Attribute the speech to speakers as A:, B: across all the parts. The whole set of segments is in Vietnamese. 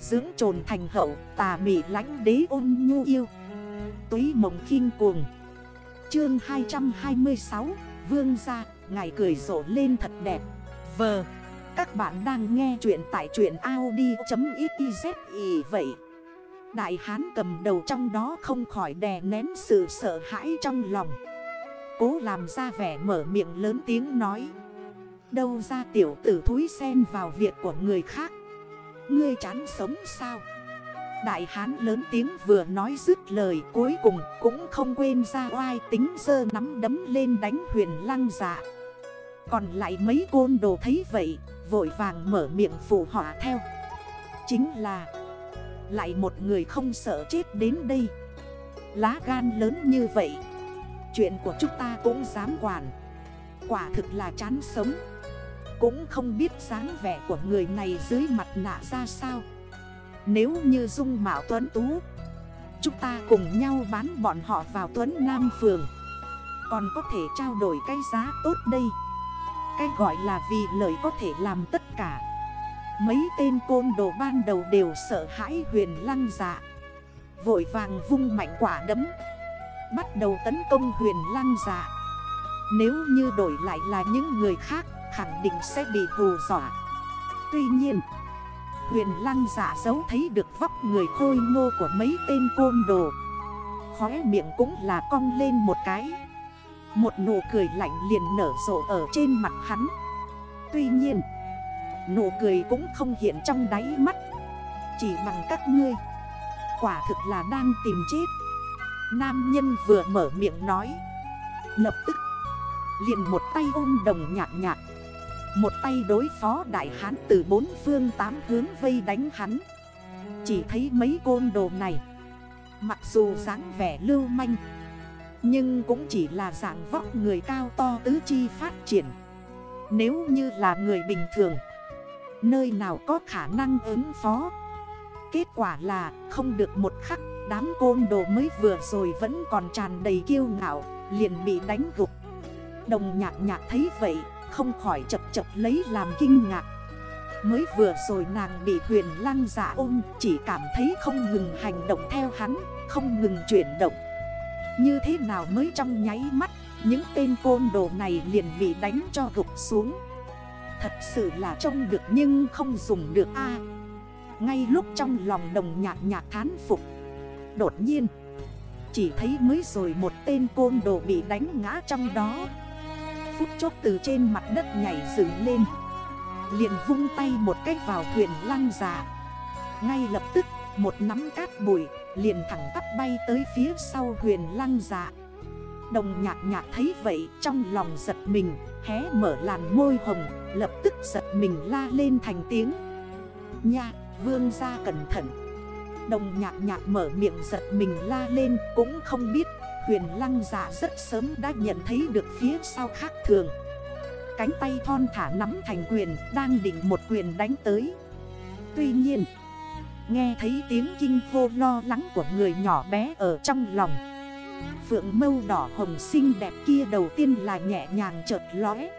A: Dưỡng trồn thành hậu, tà mị lánh đế ôn nhu yêu. Túy mộng khinh cuồng. Chương 226 Vương gia, Ngài cười rộ lên thật đẹp. Vờ Các bạn đang nghe chuyện tại chuyện Audi.xyz vậy, Đại hán cầm đầu trong đó không khỏi đè nén sự sợ hãi trong lòng. Cố làm ra vẻ mở miệng lớn tiếng nói. Đâu ra tiểu tử thúi sen vào việc của người khác. Ngươi chán sống sao? Đại hán lớn tiếng vừa nói dứt lời, cuối cùng Cũng không quên ra oai tính dơ nắm đấm lên đánh huyền lăng dạ. Còn lại mấy côn đồ thấy vậy, Vội vàng mở miệng phụ họa theo. Chính là, Lại một người không sợ chết đến đây. Lá gan lớn như vậy, Chuyện của chúng ta cũng dám quản. Quả thực là chán sống. Cũng không biết dáng vẻ của người này dưới mặt nạ ra sao. Nếu như dung mạo tuấn tú, Chúng ta cùng nhau bán bọn họ vào tuấn Nam Phường, Còn có thể trao đổi cái giá tốt đây. Cái gọi là vì lợi có thể làm tất cả. Mấy tên côn đồ ban đầu đều sợ hãi huyền lăng dạ Vội vàng vung mạnh quả đấm, Bắt đầu tấn công huyền lăng dạ. Nếu như đổi lại là những người khác Khẳng định sẽ bị hù dọa. Tuy nhiên, Huyền lăng giả giấu thấy được vóc người khôi ngô của mấy tên côn đồ. Khóe miệng cũng là cong lên một cái. Một nụ cười lạnh liền nở rộ ở trên mặt hắn. Tuy nhiên, Nụ cười cũng không hiện trong đáy mắt. Chỉ bằng các ngươi. Quả thực là đang tìm chết. Nam nhân vừa mở miệng nói. Lập tức, liền một tay ôm đồng nhạc nhạc. Một tay đối phó đại hán từ bốn phương tám hướng vây đánh hắn. Chỉ thấy mấy côn đồ này. Mặc dù dáng vẻ lưu manh, Nhưng cũng chỉ là dạng vóc người cao to tứ chi phát triển. Nếu như là người bình thường, Nơi nào có khả năng ứng phó? Kết quả là không được một khắc, Đám côn đồ mới vừa rồi vẫn còn tràn đầy kiêu ngạo, Liền bị đánh gục. Đồng nhạc nhạc thấy vậy không khỏi chập chập lấy làm kinh ngạc. Mới vừa rồi nàng bị huyền lăng giả ôm, Chỉ cảm thấy không ngừng hành động theo hắn, Không ngừng chuyển động. Như thế nào mới trong nháy mắt, Những tên côn đồ này liền bị đánh cho gục xuống. Thật sự là trông được nhưng không dùng được a. Ngay lúc trong lòng đồng nhạc nhạc thán phục, Đột nhiên, Chỉ thấy mới rồi một tên côn đồ bị đánh ngã trong đó. Phút chốc từ trên mặt đất nhảy dựng lên. Liền vung tay một cách vào thuyền lăng giả Ngay lập tức, một nắm cát bụi liền thẳng tắp bay tới phía sau huyền lăng già. Đồng nhạc nhạc thấy vậy trong lòng giật mình, Hé mở làn môi hồng, Lập tức giật mình la lên thành tiếng. Nha, vương ra cẩn thận. Đồng nhạc nhạc mở miệng giật mình la lên Cũng không biết huyền lăng dạ rất sớm đã nhận thấy được phía sau khác thường. Cánh tay thon thả nắm thành quyền, Đang định một quyền đánh tới. Tuy nhiên, Nghe thấy tiếng kinh hô lo lắng của người nhỏ bé ở trong lòng, Phượng mâu đỏ hồng xinh đẹp kia đầu tiên là nhẹ nhàng chợt lóe.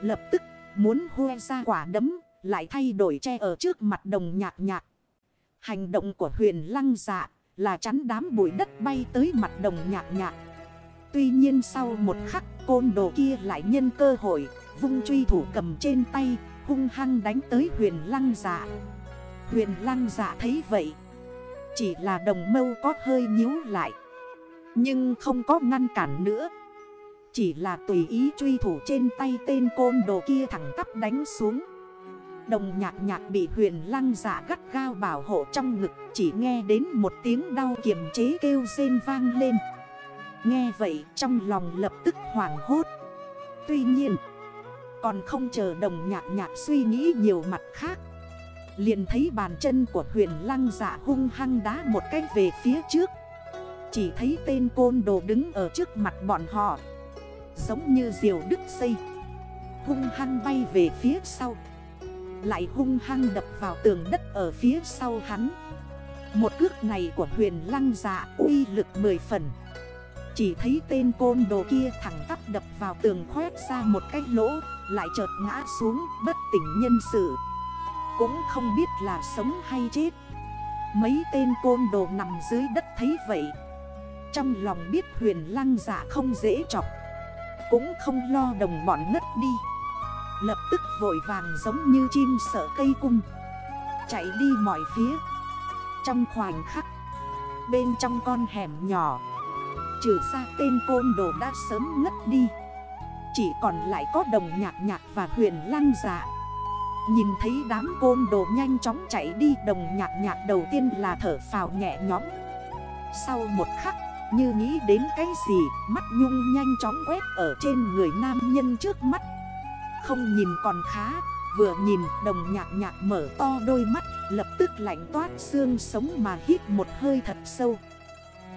A: Lập tức, muốn hue ra quả đấm, Lại thay đổi che ở trước mặt đồng nhạc nhạc. Hành động của huyền lăng dạ là chắn đám bụi đất bay tới mặt đồng nhạc nhạc. Tuy nhiên sau một khắc, côn đồ kia lại nhân cơ hội, Vung truy thủ cầm trên tay, hung hăng đánh tới huyền lăng dạ. Huyền lăng dạ thấy vậy, Chỉ là đồng mâu có hơi nhíu lại, Nhưng không có ngăn cản nữa. Chỉ là tùy ý truy thủ trên tay tên côn đồ kia thẳng tắp đánh xuống. Đồng nhạc nhạc bị huyền lăng giả gắt gao bảo hộ trong ngực, Chỉ nghe đến một tiếng đau kiềm chế kêu rên vang lên. Nghe vậy, trong lòng lập tức hoảng hốt. Tuy nhiên, Còn không chờ đồng nhạc nhạc suy nghĩ nhiều mặt khác, Liền thấy bàn chân của huyền lăng giả hung hăng đá một cách về phía trước. Chỉ thấy tên côn đồ đứng ở trước mặt bọn họ, Giống như diều đứt xây, Hung hăng bay về phía sau. Lại hung hăng đập vào tường đất ở phía sau hắn. Một cước này của huyền lăng dạ uy lực 10 phần. Chỉ thấy tên côn đồ kia thẳng tắp đập vào tường khoét ra một cái lỗ, Lại chợt ngã xuống bất tỉnh nhân sự. Cũng không biết là sống hay chết. Mấy tên côn đồ nằm dưới đất thấy vậy, Trong lòng biết huyền lăng dạ không dễ chọc. Cũng không lo đồng bọn ngất đi. Lập tức vội vàng giống như chim sợ cây cung. Chạy đi mọi phía. Trong khoảnh khắc, Bên trong con hẻm nhỏ, Trừ ra tên côn đồ đã sớm ngất đi. Chỉ còn lại có đồng nhạc nhạc và huyền lăng dạ. Nhìn thấy đám côn đồ nhanh chóng chạy đi, Đồng nhạc nhạc đầu tiên là thở phào nhẹ nhõm. Sau một khắc, như nghĩ đến cái gì, Mắt nhung nhanh chóng quét ở trên người nam nhân trước mắt. Không nhìn còn khá, Vừa nhìn đồng nhạc nhạc mở to đôi mắt, Lập tức lạnh toát xương sống mà hít một hơi thật sâu.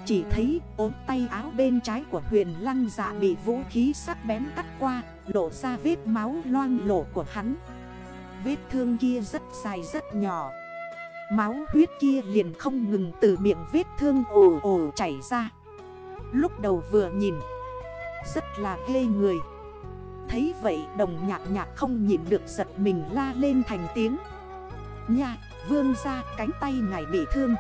A: Chỉ thấy ốm tay áo bên trái của huyền lăng dạ bị vũ khí sắc bén cắt qua, Lộ ra vết máu loang lổ của hắn. Vết thương kia rất dài rất nhỏ. Máu huyết kia liền không ngừng từ miệng vết thương ồ ồ chảy ra. Lúc đầu vừa nhìn, Rất là ghê người. Thấy vậy, đồng nhạc nhạc không nhìn được giật mình la lên thành tiếng. Nha, vương ra, cánh tay ngài bị thương.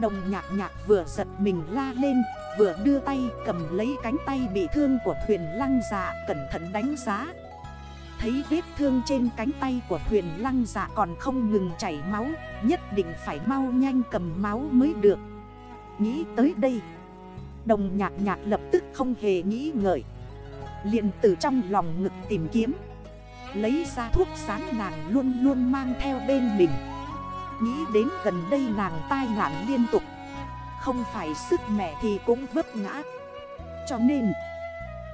A: Đồng nhạc nhạc vừa giật mình la lên, Vừa đưa tay cầm lấy cánh tay bị thương của huyền lăng dạ Cẩn thận đánh giá. Thấy vết thương trên cánh tay của huyền lăng dạ còn không ngừng chảy máu, Nhất định phải mau nhanh cầm máu mới được. Nghĩ tới đây, Đồng nhạc nhạc lập tức không hề nghĩ ngợi liền từ trong lòng ngực tìm kiếm. Lấy ra thuốc sán nàng luôn luôn mang theo bên mình. Nghĩ đến gần đây nàng tai nạn liên tục. Không phải sức mẹ thì cũng vấp ngã. Cho nên,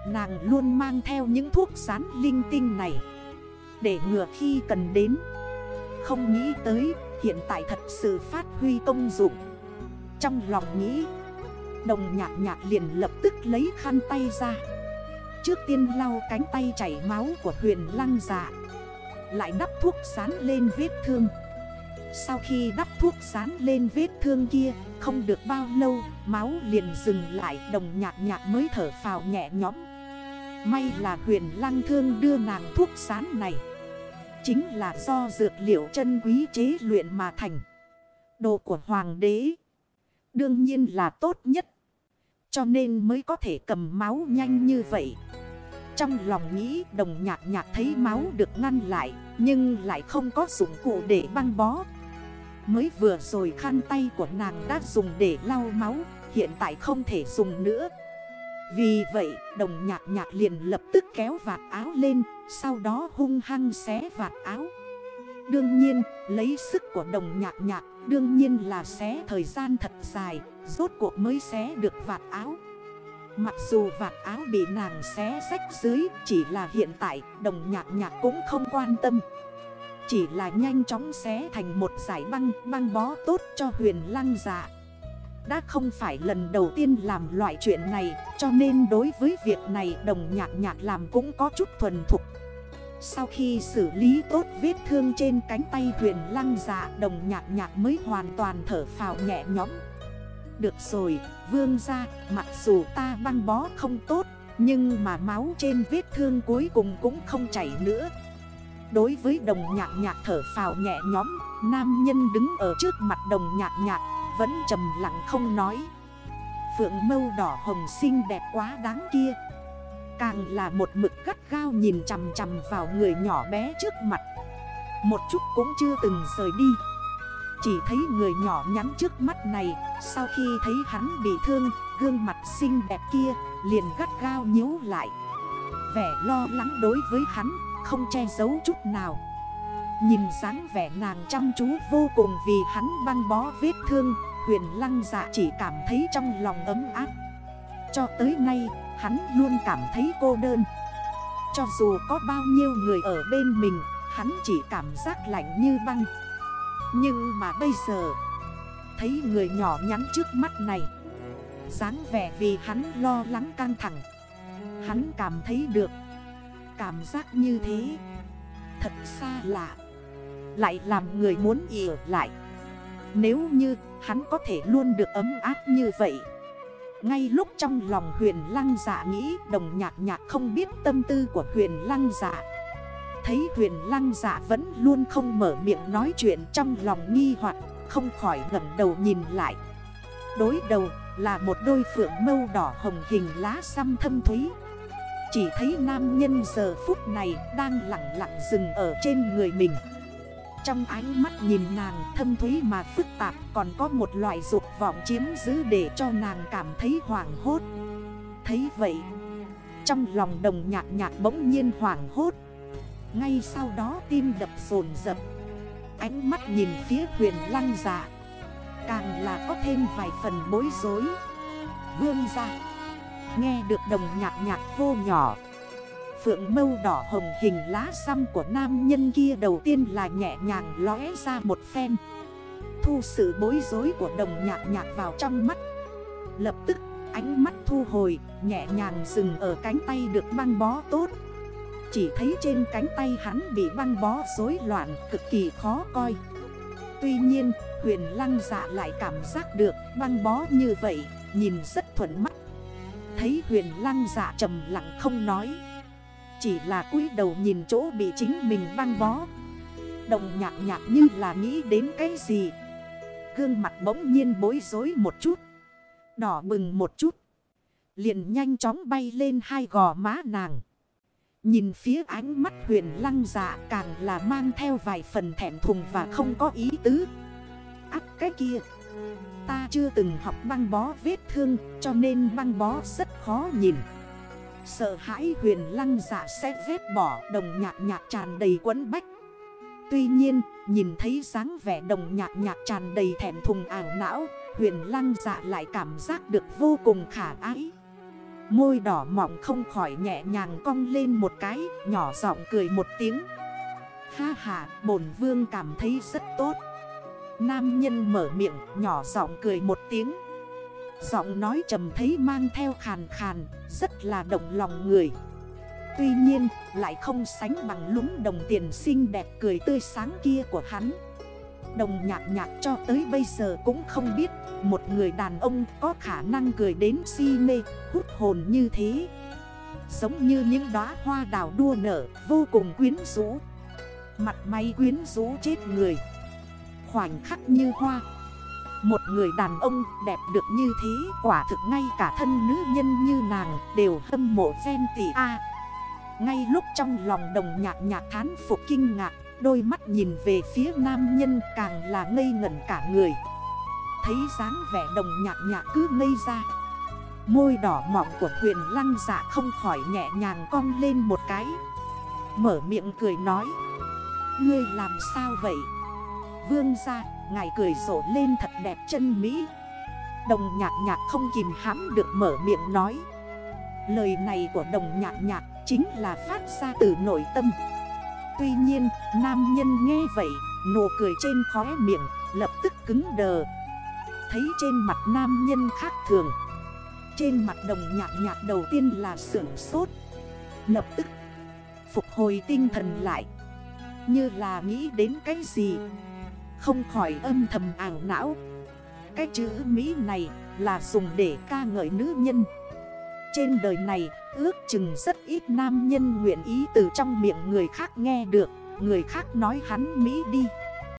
A: Nàng luôn mang theo những thuốc sán linh tinh này. Để ngừa khi cần đến. Không nghĩ tới, hiện tại thật sự phát huy công dụng. Trong lòng nghĩ, Đồng nhạc nhạc liền lập tức lấy khăn tay ra. Trước tiên lau cánh tay chảy máu của huyền lăng dạ Lại đắp thuốc sán lên vết thương. Sau khi đắp thuốc sán lên vết thương kia, Không được bao lâu, Máu liền dừng lại, Đồng nhạc nhạc mới thở phào nhẹ nhõm. May là huyền lăng thương đưa nàng thuốc sán này. Chính là do dược liệu chân quý chế luyện mà thành. Đồ của hoàng đế. Đương nhiên là tốt nhất. Cho nên mới có thể cầm máu nhanh như vậy. Trong lòng nghĩ đồng nhạc nhạc thấy máu được ngăn lại, Nhưng lại không có dụng cụ để băng bó. Mới vừa rồi khăn tay của nàng đã dùng để lau máu, Hiện tại không thể dùng nữa. Vì vậy, đồng nhạc nhạc liền lập tức kéo vạt áo lên, Sau đó hung hăng xé vạt áo. Đương nhiên, lấy sức của đồng nhạc nhạc, Đương nhiên là xé thời gian thật dài, Rốt cuộc mới xé được vạt áo. Mặc dù vạt áo bị nàng xé rách dưới, Chỉ là hiện tại, đồng nhạc nhạc cũng không quan tâm. Chỉ là nhanh chóng xé thành một giải băng Băng bó tốt cho huyền lăng dạ Đã không phải lần đầu tiên làm loại chuyện này, Cho nên đối với việc này đồng nhạc nhạc làm cũng có chút thuần thục. Sau khi xử lý tốt vết thương trên cánh tay huyền lăng dạ Đồng nhạc nhạc mới hoàn toàn thở phào nhẹ nhõm. Được rồi, vương ra, mặc dù ta băng bó không tốt Nhưng mà máu trên vết thương cuối cùng cũng không chảy nữa. Đối với đồng nhạc nhạc thở phào nhẹ nhõm Nam nhân đứng ở trước mặt đồng nhạc nhạc Vẫn trầm lặng không nói. Phượng mâu đỏ hồng xinh đẹp quá đáng kia. Càng là một mực gắt gao nhìn chằm chằm vào người nhỏ bé trước mặt. Một chút cũng chưa từng rời đi. Chỉ thấy người nhỏ nhắn trước mắt này, Sau khi thấy hắn bị thương, Gương mặt xinh đẹp kia liền gắt gao nhíu lại. Vẻ lo lắng đối với hắn Không che giấu chút nào. Nhìn dáng vẻ nàng chăm chú vô cùng Vì hắn băng bó vết thương, Huyền lăng dạ chỉ cảm thấy trong lòng ấm áp. Cho tới nay, Hắn luôn cảm thấy cô đơn. Cho dù có bao nhiêu người ở bên mình, Hắn chỉ cảm giác lạnh như băng. Nhưng mà bây giờ, Thấy người nhỏ nhắn trước mắt này, dáng vẻ vì hắn lo lắng căng thẳng, Hắn cảm thấy được Cảm giác như thế, Thật xa lạ, Lại làm người muốn ỉa lại. Nếu như hắn có thể luôn được ấm áp như vậy, ngay lúc trong lòng huyền lăng dạ nghĩ đồng nhạc nhạc không biết tâm tư của huyền lăng dạ Thấy huyền lăng giả vẫn luôn không mở miệng nói chuyện trong lòng nghi hoặc, Không khỏi ngẩng đầu nhìn lại. Đối đầu là một đôi phượng mâu đỏ hồng hình lá xăm thâm thúy. Chỉ thấy nam nhân giờ phút này đang lặng lặng dừng ở trên người mình. Trong ánh mắt nhìn nàng thâm thúy mà phức tạp Còn có một loại dục vọng chiếm giữ để cho nàng cảm thấy hoảng hốt. Thấy vậy, Trong lòng đồng nhạc nhạc bỗng nhiên hoảng hốt. Ngay sau đó tim đập rồn rập. Ánh mắt nhìn phía huyền lăng dạ Càng là có thêm vài phần bối rối. Vương ra Nghe được đồng nhạc nhạc vô nhỏ. Phượng mâu đỏ hồng hình lá xăm của nam nhân kia đầu tiên là nhẹ nhàng lóe ra một phen. Thu sự bối rối của đồng nhạc nhạc vào trong mắt. Lập tức, ánh mắt thu hồi, Nhẹ nhàng dừng ở cánh tay được băng bó tốt. Chỉ thấy trên cánh tay hắn bị băng bó rối loạn cực kỳ khó coi. Tuy nhiên, huyền lăng dạ lại cảm giác được băng bó như vậy, Nhìn rất thuận mắt. Thấy huyền lăng dạ trầm lặng không nói, Chỉ là cúi đầu nhìn chỗ bị chính mình băng bó. Đồng nhạc nhạc như là nghĩ đến cái gì? Gương mặt bỗng nhiên bối rối một chút, Đỏ bừng một chút. Liền nhanh chóng bay lên hai gò má nàng. Nhìn phía ánh mắt huyền lăng dạ càng là mang theo vài phần thẻm thùng và không có ý tứ. Ác cái kia, Ta chưa từng học băng bó vết thương, cho nên băng bó rất khó nhìn. Sợ hãi huyền lăng dạ sẽ vết bỏ đồng nhạc nhạc tràn đầy quấn bách. Tuy nhiên, nhìn thấy dáng vẻ đồng nhạc nhạc tràn đầy thẻm thùng ảo não, Huyền lăng dạ lại cảm giác được vô cùng khả ái. Môi đỏ mọng không khỏi nhẹ nhàng cong lên một cái, Nhỏ giọng cười một tiếng. Ha ha, bổn vương cảm thấy rất tốt. Nam nhân mở miệng, nhỏ giọng cười một tiếng. Giọng nói trầm thấy mang theo khàn khàn, Rất là động lòng người. Tuy nhiên, lại không sánh bằng lúng đồng tiền xinh đẹp cười tươi sáng kia của hắn. Đồng nhạc nhạc cho tới bây giờ cũng không biết, Một người đàn ông có khả năng cười đến si mê, Hút hồn như thế. Giống như những đóa hoa đào đua nở, Vô cùng quyến rũ. Mặt may quyến rũ chết người. Khoảnh khắc như hoa. Một người đàn ông đẹp được như thế, Quả thực ngay cả thân nữ nhân như nàng đều hâm mộ gen tỷ A. Ngay lúc trong lòng đồng nhạc nhạc thán phục kinh ngạc Đôi mắt nhìn về phía nam nhân càng là ngây ngẩn cả người. Thấy dáng vẻ đồng nhạc nhạc cứ ngây ra. Môi đỏ mọng của huyền lăng dạ không khỏi nhẹ nhàng cong lên một cái. Mở miệng cười nói, Ngươi làm sao vậy? Vương ra Ngài cười rộ lên thật đẹp chân Mỹ. Đồng nhạc nhạc không kìm hãm được mở miệng nói, Lời này của đồng nhạc nhạc chính là phát ra từ nội tâm. Tuy nhiên, nam nhân nghe vậy, Nụ cười trên khóe miệng lập tức cứng đờ. Thấy trên mặt nam nhân khác thường, Trên mặt đồng nhạc nhạc đầu tiên là sưởng sốt. Lập tức, phục hồi tinh thần lại, Như là nghĩ đến cái gì. Không khỏi âm thầm ảo não. Cái chữ Mỹ này là dùng để ca ngợi nữ nhân. Trên đời này, ước chừng rất ít nam nhân nguyện ý từ trong miệng người khác nghe được. Người khác nói hắn Mỹ đi.